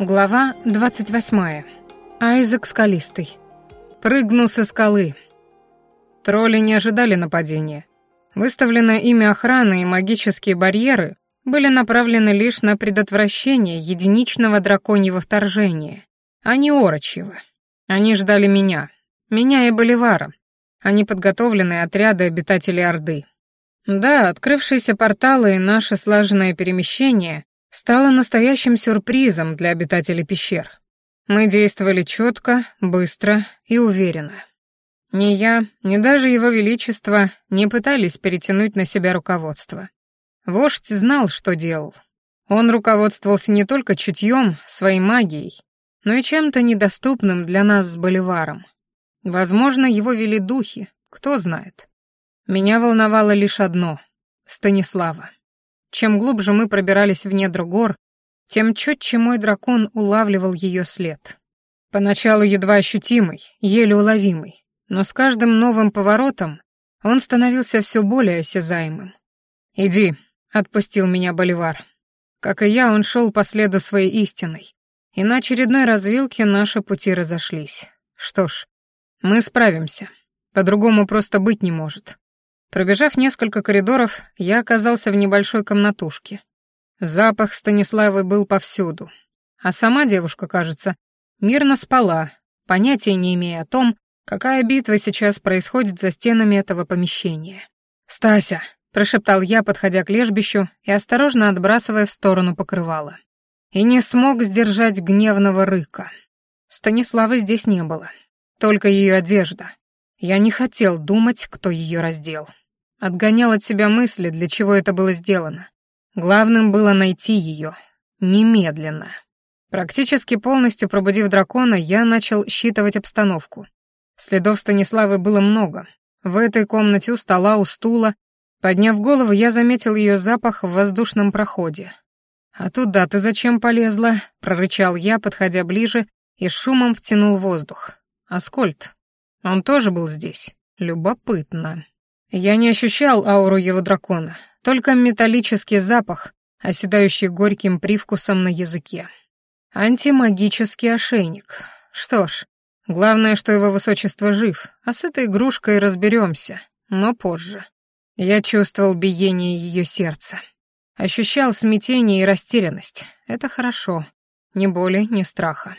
Глава 28. Айзек Скалистый. Прыгну со скалы. Тролли не ожидали нападения. Выставленное ими охрана и магические барьеры были направлены лишь на предотвращение единичного драконьего вторжения, а не орочьего. Они ждали меня, меня и Боливара, не подготовленные отряды обитателей Орды. Да, открывшиеся порталы и наше слаженное перемещение стало настоящим сюрпризом для обитателей пещер. Мы действовали четко, быстро и уверенно. Ни я, ни даже его величество не пытались перетянуть на себя руководство. Вождь знал, что делал. Он руководствовался не только чутьем, своей магией, но и чем-то недоступным для нас с Боливаром. Возможно, его вели духи, кто знает. Меня волновало лишь одно — Станислава. Чем глубже мы пробирались в недра гор, тем четче мой дракон улавливал ее след. Поначалу едва ощутимый, еле уловимый, но с каждым новым поворотом он становился все более осязаемым. «Иди», — отпустил меня Боливар. Как и я, он шел по следу своей истиной, и на очередной развилке наши пути разошлись. Что ж, мы справимся. По-другому просто быть не может. Пробежав несколько коридоров, я оказался в небольшой комнатушке. Запах Станиславы был повсюду. А сама девушка, кажется, мирно спала, понятия не имея о том, какая битва сейчас происходит за стенами этого помещения. «Стася!» — прошептал я, подходя к лежбищу и осторожно отбрасывая в сторону покрывала. И не смог сдержать гневного рыка. Станиславы здесь не было. Только ее одежда. Я не хотел думать, кто ее раздел. Отгонял от себя мысли, для чего это было сделано. Главным было найти ее. Немедленно. Практически полностью пробудив дракона, я начал считывать обстановку. Следов Станиславы было много. В этой комнате у стола, у стула. Подняв голову, я заметил ее запах в воздушном проходе. «А туда ты зачем полезла?» — прорычал я, подходя ближе, и шумом втянул воздух. «Аскольд. Он тоже был здесь. Любопытно». Я не ощущал ауру его дракона, только металлический запах, оседающий горьким привкусом на языке. Антимагический ошейник. Что ж, главное, что его высочество жив, а с этой игрушкой разберемся, но позже. Я чувствовал биение ее сердца. Ощущал смятение и растерянность. Это хорошо. Ни боли, ни страха.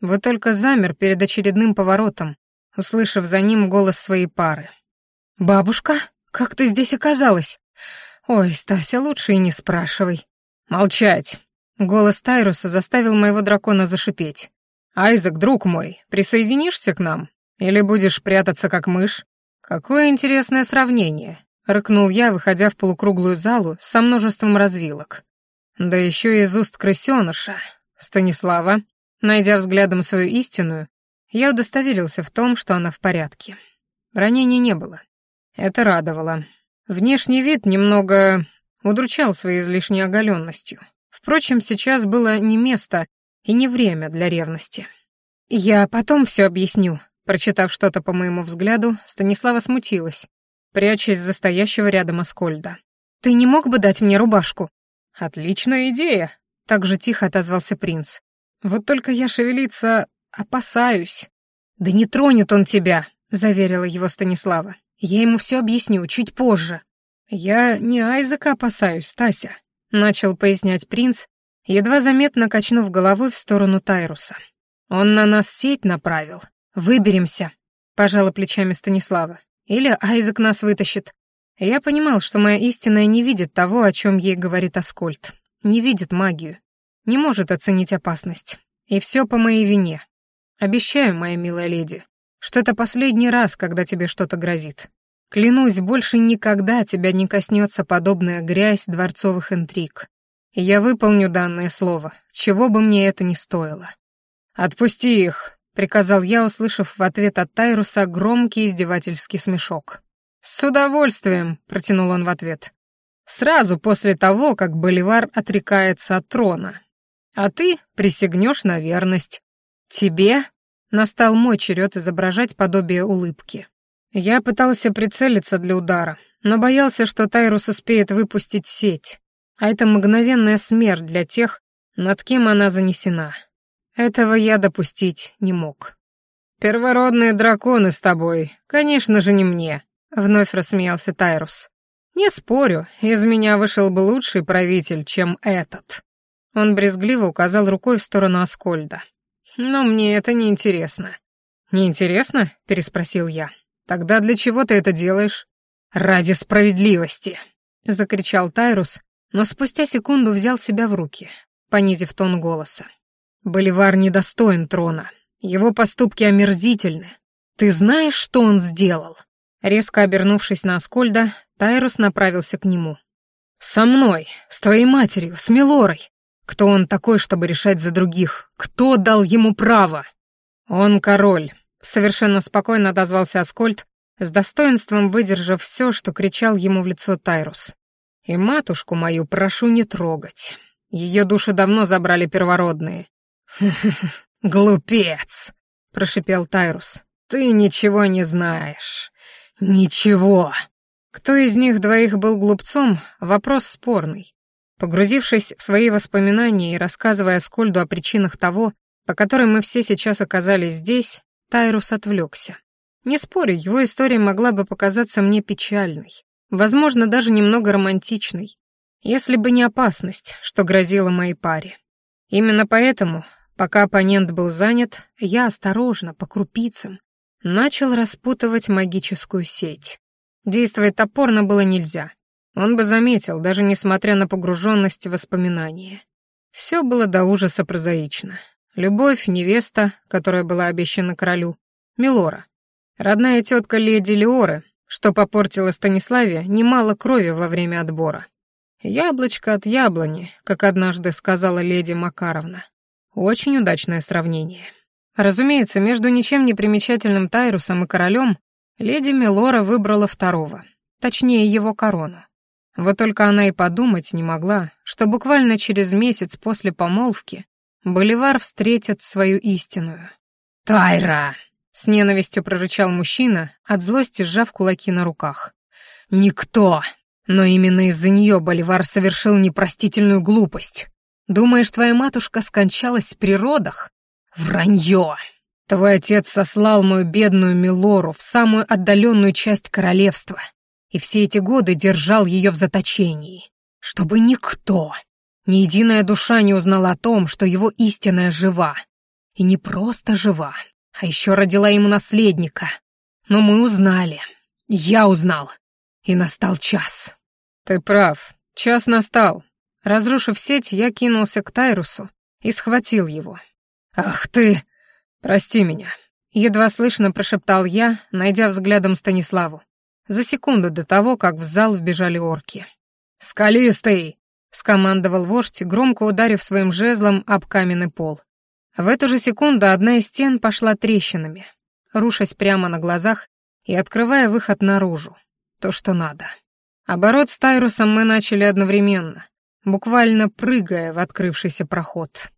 Вот только замер перед очередным поворотом, услышав за ним голос своей пары. «Бабушка, как ты здесь оказалась?» «Ой, Стася, лучше и не спрашивай». «Молчать!» Голос Тайруса заставил моего дракона зашипеть. «Айзек, друг мой, присоединишься к нам? Или будешь прятаться как мышь?» «Какое интересное сравнение!» — рыкнул я, выходя в полукруглую залу со множеством развилок. Да еще из уст крысеныша. Станислава, найдя взглядом свою истинную, я удостоверился в том, что она в порядке. Ранений не было. Это радовало. Внешний вид немного удручал своей излишней оголенностью. Впрочем, сейчас было не место и не время для ревности. «Я потом все объясню», Прочитав что-то по моему взгляду, Станислава смутилась, прячась за стоящего рядом Аскольда. «Ты не мог бы дать мне рубашку?» «Отличная идея», — так же тихо отозвался принц. «Вот только я шевелиться опасаюсь». «Да не тронет он тебя», — заверила его Станислава. Я ему все объясню чуть позже. Я не Айзека опасаюсь, Стася, начал пояснять принц, едва заметно качнув головой в сторону Тайруса. Он на нас сеть направил. Выберемся, пожала плечами Станислава. Или Айзек нас вытащит. Я понимал, что моя истинная не видит того, о чем ей говорит Аскольд. Не видит магию. Не может оценить опасность. И все по моей вине. Обещаю, моя милая леди, что это последний раз, когда тебе что-то грозит. Клянусь, больше никогда тебя не коснется подобная грязь дворцовых интриг. Я выполню данное слово, чего бы мне это ни стоило. «Отпусти их», — приказал я, услышав в ответ от Тайруса громкий издевательский смешок. «С удовольствием», — протянул он в ответ. «Сразу после того, как Боливар отрекается от трона. А ты присягнешь на верность. Тебе Настал мой черед изображать подобие улыбки. Я пытался прицелиться для удара, но боялся, что Тайрус успеет выпустить сеть, а это мгновенная смерть для тех, над кем она занесена. Этого я допустить не мог. «Первородные драконы с тобой, конечно же, не мне», — вновь рассмеялся Тайрус. «Не спорю, из меня вышел бы лучший правитель, чем этот». Он брезгливо указал рукой в сторону Аскольда. «Но мне это не интересно». «Не интересно?» — переспросил я. «Тогда для чего ты это делаешь?» «Ради справедливости!» — закричал Тайрус, но спустя секунду взял себя в руки, понизив тон голоса. «Боливар недостоин трона. Его поступки омерзительны. Ты знаешь, что он сделал?» Резко обернувшись на Аскольда, Тайрус направился к нему. «Со мной, с твоей матерью, с Милорой. Кто он такой, чтобы решать за других? Кто дал ему право?» «Он король», — совершенно спокойно отозвался Аскольд, с достоинством выдержав все, что кричал ему в лицо Тайрус. «И матушку мою прошу не трогать. Ее души давно забрали первородные». «Глупец!» — прошипел Тайрус. «Ты ничего не знаешь. Ничего!» Кто из них двоих был глупцом, вопрос спорный. Погрузившись в свои воспоминания и рассказывая Скольду о причинах того, по которым мы все сейчас оказались здесь, Тайрус отвлекся. Не спорю, его история могла бы показаться мне печальной, возможно, даже немного романтичной, если бы не опасность, что грозила моей паре. Именно поэтому Пока оппонент был занят, я осторожно, по крупицам, начал распутывать магическую сеть. Действовать топорно было нельзя. Он бы заметил, даже несмотря на погруженность в воспоминания. Все было до ужаса прозаично. Любовь, невеста, которая была обещана королю, Милора. Родная тетка леди Леоры, что попортила Станиславе немало крови во время отбора. «Яблочко от яблони», как однажды сказала леди Макаровна. Очень удачное сравнение. Разумеется, между ничем не примечательным Тайрусом и королем леди Мелора выбрала второго, точнее его корону. Вот только она и подумать не могла, что буквально через месяц после помолвки Боливар встретит свою истинную. «Тайра!» — с ненавистью прорычал мужчина, от злости сжав кулаки на руках. «Никто! Но именно из-за нее Боливар совершил непростительную глупость. Думаешь, твоя матушка скончалась при родах? Вранье! Твой отец сослал мою бедную Милору в самую отдаленную часть королевства и все эти годы держал ее в заточении, чтобы никто, ни единая душа не узнала о том, что его истинная жива. И не просто жива, а еще родила ему наследника. Но мы узнали. Я узнал. И настал час. Ты прав. Час настал. Разрушив сеть, я кинулся к Тайрусу и схватил его. «Ах ты! Прости меня!» Едва слышно прошептал я, найдя взглядом Станиславу. За секунду до того, как в зал вбежали орки. «Скалистый!» — скомандовал вождь, громко ударив своим жезлом об каменный пол. В эту же секунду одна из стен пошла трещинами, рушась прямо на глазах и открывая выход наружу. То, что надо. Оборот с Тайрусом мы начали одновременно, буквально прыгая в открывшийся проход.